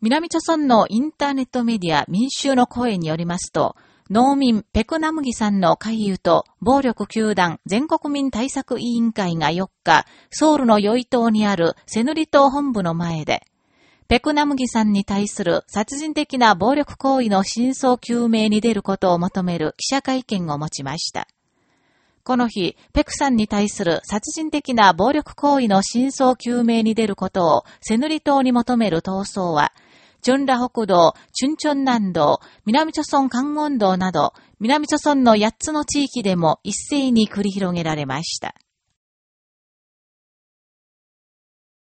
南朝村のインターネットメディア民衆の声によりますと、農民ペクナムギさんの会友と暴力球団全国民対策委員会が4日、ソウルのヨイ島にあるセヌリ島本部の前で、ペクナムギさんに対する殺人的な暴力行為の真相究明に出ることを求める記者会見を持ちました。この日、ペクさんに対する殺人的な暴力行為の真相究明に出ることをセヌリ島に求める闘争は、チョンラ北道、チュンチョン南道、南諸村関門道など、南諸村の8つの地域でも一斉に繰り広げられました。